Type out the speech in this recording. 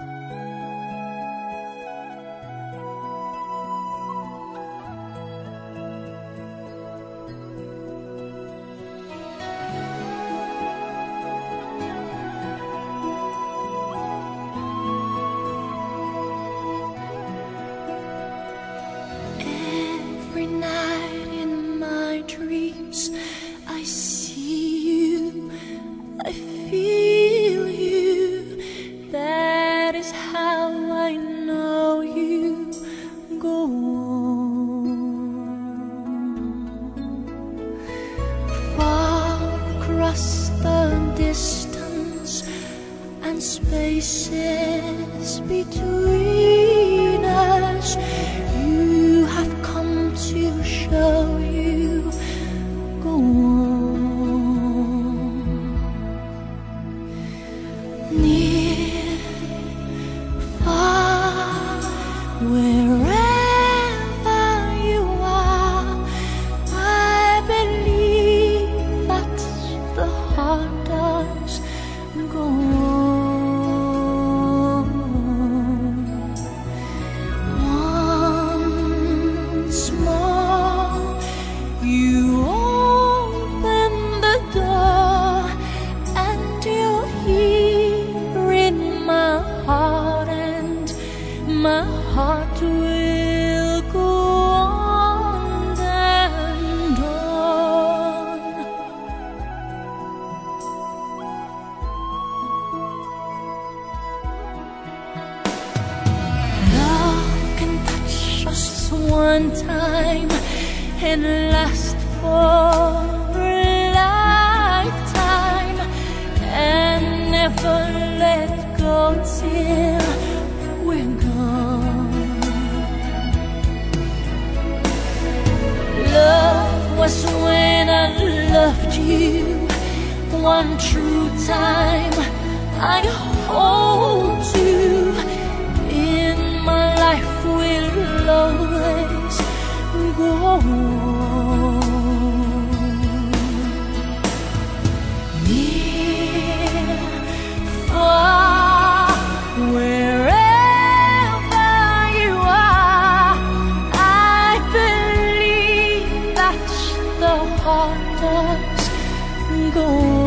Every and spaces between us. You have come to show you go on. Near, far, wherever one time and last for a lifetime and never let go till we're gone. Love was when I loved you one true time. I hold you in my life will always heart does go